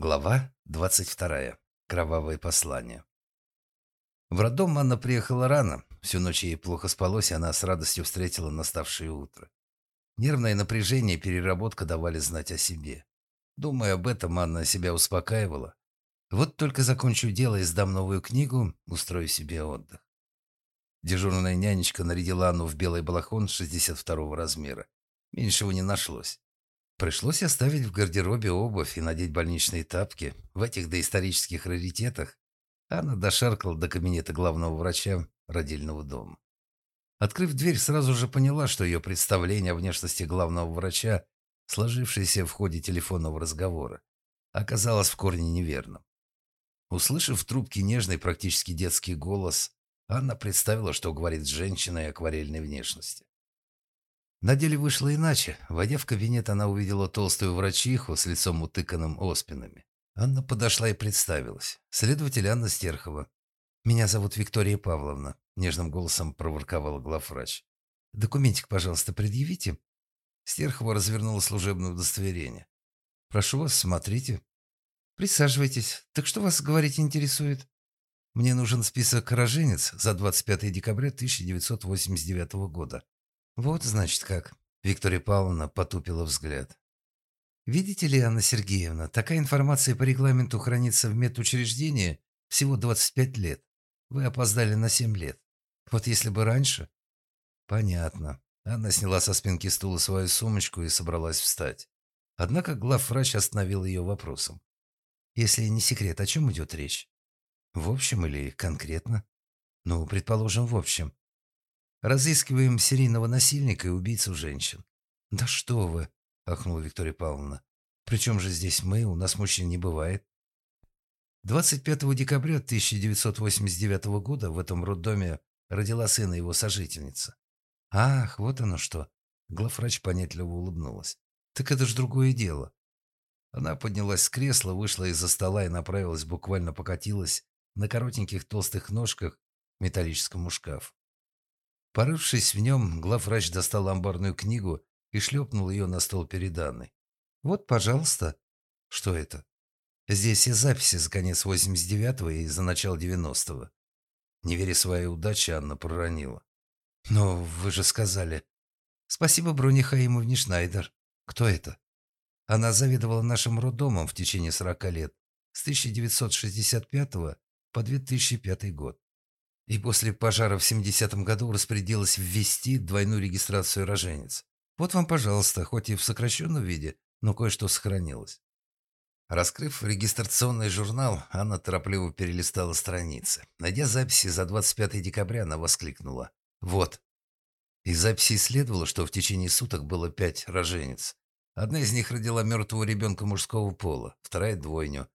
Глава 22. Кровавое послание. В роддом Анна приехала рано. Всю ночь ей плохо спалось, и она с радостью встретила наставшее утро. Нервное напряжение и переработка давали знать о себе. Думая об этом, Анна себя успокаивала. Вот только закончу дело и сдам новую книгу, устрою себе отдых. Дежурная нянечка нарядила Анну в белый балахон 62 размера. Меньшего не нашлось. Пришлось оставить в гардеробе обувь и надеть больничные тапки. В этих доисторических раритетах Анна дошаркала до кабинета главного врача родильного дома. Открыв дверь, сразу же поняла, что ее представление о внешности главного врача, сложившееся в ходе телефонного разговора, оказалось в корне неверным. Услышав в трубке нежный, практически детский голос, Анна представила, что говорит с женщиной акварельной внешности. На деле вышло иначе. Войдя в кабинет, она увидела толстую врачиху с лицом утыканным оспинами. Анна подошла и представилась. Следователь Анна Стерхова. «Меня зовут Виктория Павловна», – нежным голосом проворковала главврач. «Документик, пожалуйста, предъявите». Стерхова развернула служебное удостоверение. «Прошу вас, смотрите». «Присаживайтесь. Так что вас, говорить интересует?» «Мне нужен список роженец за 25 декабря 1989 года», «Вот, значит, как». Виктория Павловна потупила взгляд. «Видите ли, Анна Сергеевна, такая информация по регламенту хранится в медучреждении всего 25 лет. Вы опоздали на 7 лет. Вот если бы раньше...» «Понятно». Анна сняла со спинки стула свою сумочку и собралась встать. Однако главврач остановил ее вопросом. «Если не секрет, о чем идет речь? В общем или конкретно?» «Ну, предположим, в общем. Разыскиваем серийного насильника и убийцу женщин». «Да что вы!» – ахнула Виктория Павловна. «Причем же здесь мы? У нас мужчин не бывает». 25 декабря 1989 года в этом роддоме родила сына его сожительница. «Ах, вот оно что!» Главврач понятливо улыбнулась. «Так это ж другое дело». Она поднялась с кресла, вышла из-за стола и направилась, буквально покатилась на коротеньких толстых ножках к металлическому шкафу. Порывшись в нем, главврач достал амбарную книгу и шлепнул ее на стол перед Анной. «Вот, пожалуйста». «Что это?» «Здесь все записи за конец 89-го и за начало 90-го». Не веря своей удаче, Анна проронила. «Но вы же сказали...» «Спасибо Бруне Хаимовне Шнайдер. Кто это?» Она заведовала нашим роддомом в течение 40 лет, с 1965 по 2005 год и после пожара в 70-м году распорядилась ввести двойную регистрацию роженец. Вот вам, пожалуйста, хоть и в сокращенном виде, но кое-что сохранилось. Раскрыв регистрационный журнал, Анна торопливо перелистала страницы. Найдя записи за 25 декабря, она воскликнула. «Вот». Из записи следовало, что в течение суток было пять роженец. Одна из них родила мертвого ребенка мужского пола, вторая – двойню.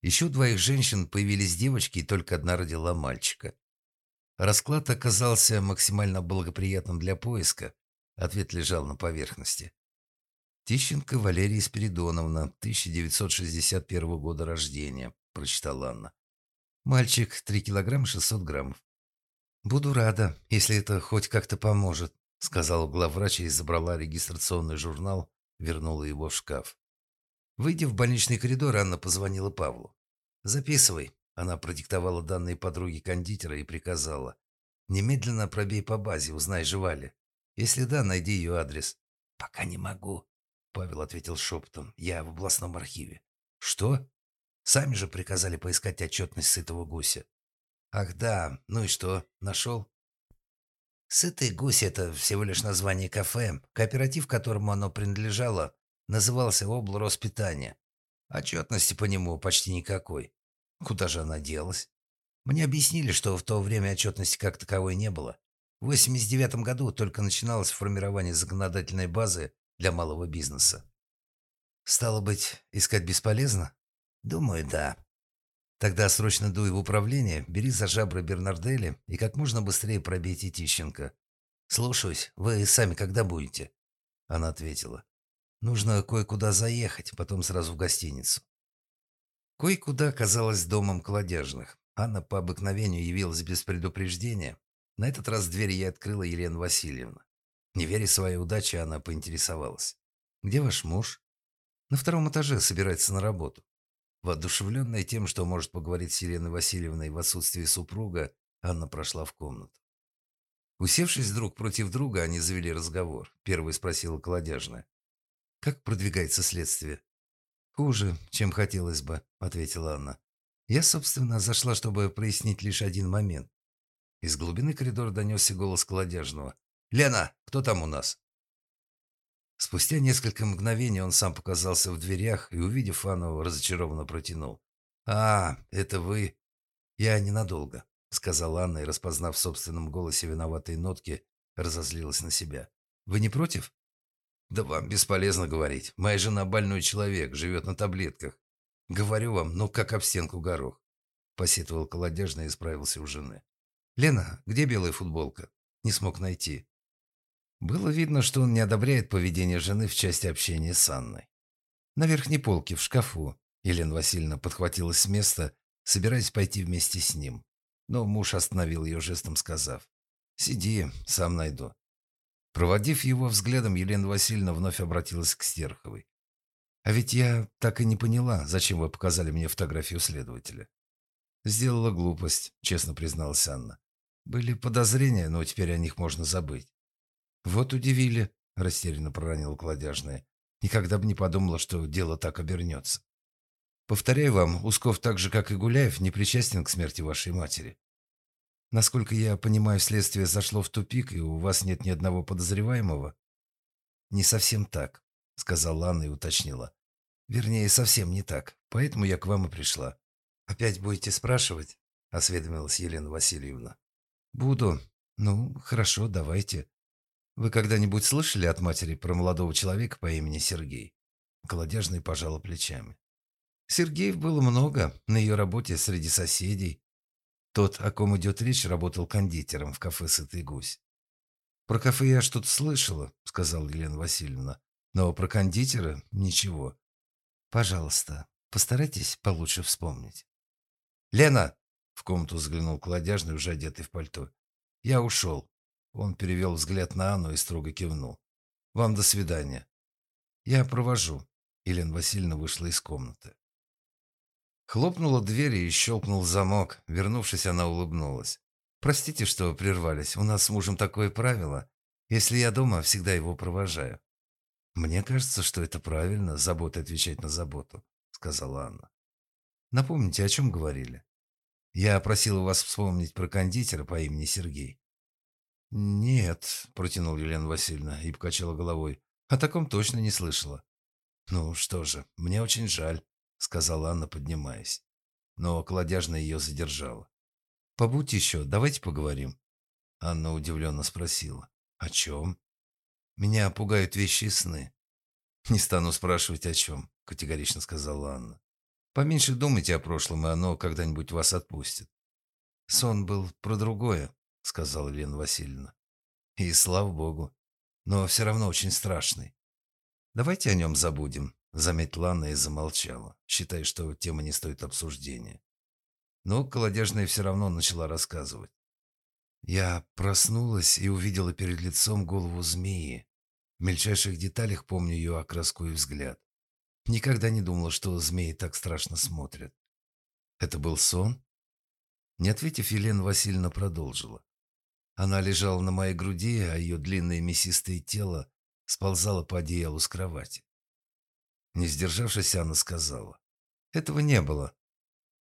Еще двоих женщин появились девочки, и только одна родила мальчика. Расклад оказался максимально благоприятным для поиска. Ответ лежал на поверхности. «Тищенко Валерия Спиридоновна, 1961 года рождения», – прочитала Анна. «Мальчик, 3 килограмма 600 граммов». «Буду рада, если это хоть как-то поможет», – сказала главврач и забрала регистрационный журнал, вернула его в шкаф. Выйдя в больничный коридор, Анна позвонила Павлу. «Записывай», она продиктовала данные подруге кондитера и приказала. «Немедленно пробей по базе, узнай, жива ли. Если да, найди ее адрес». «Пока не могу», — Павел ответил шепотом. «Я в областном архиве». «Что?» «Сами же приказали поискать отчетность сытого гуся». «Ах да, ну и что, нашел?» «Сытый гусь» — это всего лишь название кафе. Кооператив, которому оно принадлежало, назывался «Облроспитание». Отчетности по нему почти никакой. Куда же она делась? Мне объяснили, что в то время отчетности как таковой не было. В 89 году только начиналось формирование законодательной базы для малого бизнеса. Стало быть, искать бесполезно? Думаю, да. Тогда срочно дуй в управление, бери за жабры Бернардели и как можно быстрее пробейте Тищенко. Слушаюсь, вы сами когда будете? Она ответила. Нужно кое-куда заехать, потом сразу в гостиницу. Кое-куда оказалось домом колодяжных. Анна по обыкновению явилась без предупреждения. На этот раз дверь ей открыла Елена Васильевна. Не веря своей удаче, она поинтересовалась. «Где ваш муж?» «На втором этаже собирается на работу». Воодушевленная тем, что может поговорить с Еленой Васильевной в отсутствии супруга, Анна прошла в комнату. Усевшись друг против друга, они завели разговор. Первый спросила колодяжная. «Как продвигается следствие?» «Хуже, чем хотелось бы», — ответила Анна. «Я, собственно, зашла, чтобы прояснить лишь один момент». Из глубины коридора донесся голос колодяжного. «Лена, кто там у нас?» Спустя несколько мгновений он сам показался в дверях и, увидев Анну, разочарованно протянул. «А, это вы?» «Я ненадолго», — сказала Анна и, распознав в собственном голосе виноватые нотки, разозлилась на себя. «Вы не против?» «Да вам бесполезно говорить. Моя жена больной человек, живет на таблетках. Говорю вам, ну как об стенку горох», — посетовал колодяжно и исправился у жены. «Лена, где белая футболка?» «Не смог найти». Было видно, что он не одобряет поведение жены в части общения с Анной. На верхней полке, в шкафу, Елена Васильевна подхватилась с места, собираясь пойти вместе с ним. Но муж остановил ее жестом, сказав, «Сиди, сам найду». Проводив его взглядом, Елена Васильевна вновь обратилась к Стерховой. «А ведь я так и не поняла, зачем вы показали мне фотографию следователя». «Сделала глупость», — честно призналась Анна. «Были подозрения, но теперь о них можно забыть. «Вот удивили», – растерянно проронила кладяжная. «Никогда бы не подумала, что дело так обернется. Повторяю вам, Усков так же, как и Гуляев, не причастен к смерти вашей матери. Насколько я понимаю, следствие зашло в тупик, и у вас нет ни одного подозреваемого?» «Не совсем так», – сказала Анна и уточнила. «Вернее, совсем не так, поэтому я к вам и пришла». «Опять будете спрашивать?» – осведомилась Елена Васильевна. «Буду. Ну, хорошо, давайте. Вы когда-нибудь слышали от матери про молодого человека по имени Сергей? Колодяжный пожала плечами. Сергеев было много на ее работе среди соседей. Тот, о ком идет речь, работал кондитером в кафе «Сытый гусь». «Про кафе я что-то слышала», — сказала Елена Васильевна. «Но про кондитера — ничего. Пожалуйста, постарайтесь получше вспомнить». «Лена!» — в комнату взглянул колодяжный, уже одетый в пальто. «Я ушел. Он перевел взгляд на Анну и строго кивнул. «Вам до свидания». «Я провожу». Елена Васильевна вышла из комнаты. Хлопнула дверь и щелкнул замок. Вернувшись, она улыбнулась. «Простите, что прервались. У нас с мужем такое правило. Если я дома, всегда его провожаю». «Мне кажется, что это правильно, забота отвечать на заботу», — сказала Анна. «Напомните, о чем говорили?» «Я просила вас вспомнить про кондитера по имени Сергей». «Нет», – протянула Елена Васильевна и покачала головой. «О таком точно не слышала». «Ну что же, мне очень жаль», – сказала Анна, поднимаясь. Но колодяжная ее задержала. «Побудь еще, давайте поговорим». Анна удивленно спросила. «О чем?» «Меня пугают вещи и сны». «Не стану спрашивать, о чем», – категорично сказала Анна. «Поменьше думайте о прошлом, и оно когда-нибудь вас отпустит». Сон был про другое. — сказала Лена Васильевна. «И слава богу. Но все равно очень страшный. Давайте о нем забудем», — заметила Анна и замолчала, считая, что тема не стоит обсуждения. Но колодяжная все равно начала рассказывать. Я проснулась и увидела перед лицом голову змеи. В мельчайших деталях помню ее окраску и взгляд. Никогда не думала, что змеи так страшно смотрят. Это был сон? Не ответив, Елена Васильевна продолжила. Она лежала на моей груди, а ее длинное мясистое тело сползало по одеялу с кровати. Не сдержавшись, она сказала. Этого не было.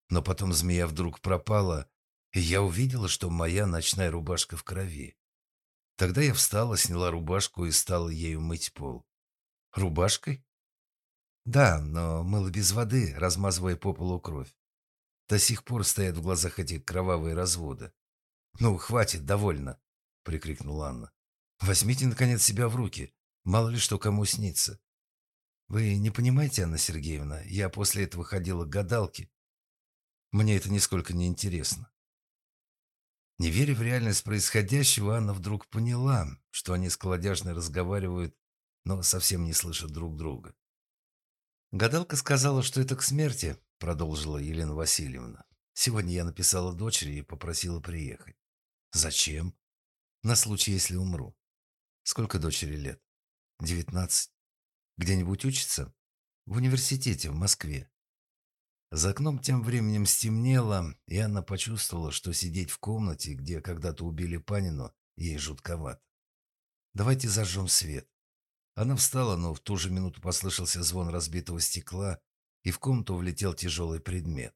Но потом змея вдруг пропала, и я увидела, что моя ночная рубашка в крови. Тогда я встала, сняла рубашку и стала ею мыть пол. Рубашкой? Да, но мыла без воды, размазывая по полу кровь. До сих пор стоят в глазах эти кровавые разводы. «Ну, хватит, довольно!» — прикрикнула Анна. «Возьмите, наконец, себя в руки. Мало ли что кому снится». «Вы не понимаете, Анна Сергеевна, я после этого ходила к гадалке. Мне это нисколько не интересно». Не веря в реальность происходящего, Анна вдруг поняла, что они с Колодяжной разговаривают, но совсем не слышат друг друга. «Гадалка сказала, что это к смерти», — продолжила Елена Васильевна. «Сегодня я написала дочери и попросила приехать. Зачем? На случай, если умру. Сколько дочери лет? Девятнадцать. Где-нибудь учится? В университете в Москве. За окном тем временем стемнело, и Анна почувствовала, что сидеть в комнате, где когда-то убили Панину, ей жутковато. «Давайте зажжем свет». Она встала, но в ту же минуту послышался звон разбитого стекла, и в комнату влетел тяжелый предмет.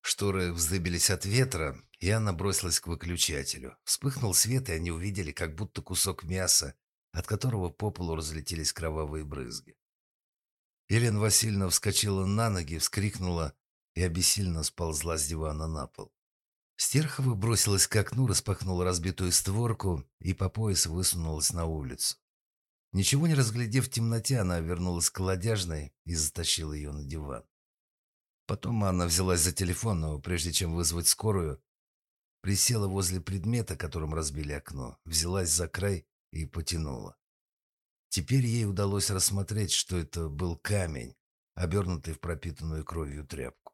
Шторы вздыбились от ветра, и Анна бросилась к выключателю. Вспыхнул свет, и они увидели, как будто кусок мяса, от которого по полу разлетелись кровавые брызги. Елена Васильевна вскочила на ноги, вскрикнула и обессильно сползла с дивана на пол. Стерхова бросилась к окну, распахнула разбитую створку и по пояс высунулась на улицу. Ничего не разглядев в темноте, она вернулась к колодяжной и затащила ее на диван. Потом Анна взялась за телефон, но прежде чем вызвать скорую, присела возле предмета, которым разбили окно, взялась за край и потянула. Теперь ей удалось рассмотреть, что это был камень, обернутый в пропитанную кровью тряпку.